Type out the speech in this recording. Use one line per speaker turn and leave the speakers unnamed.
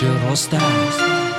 The